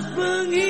saat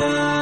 love.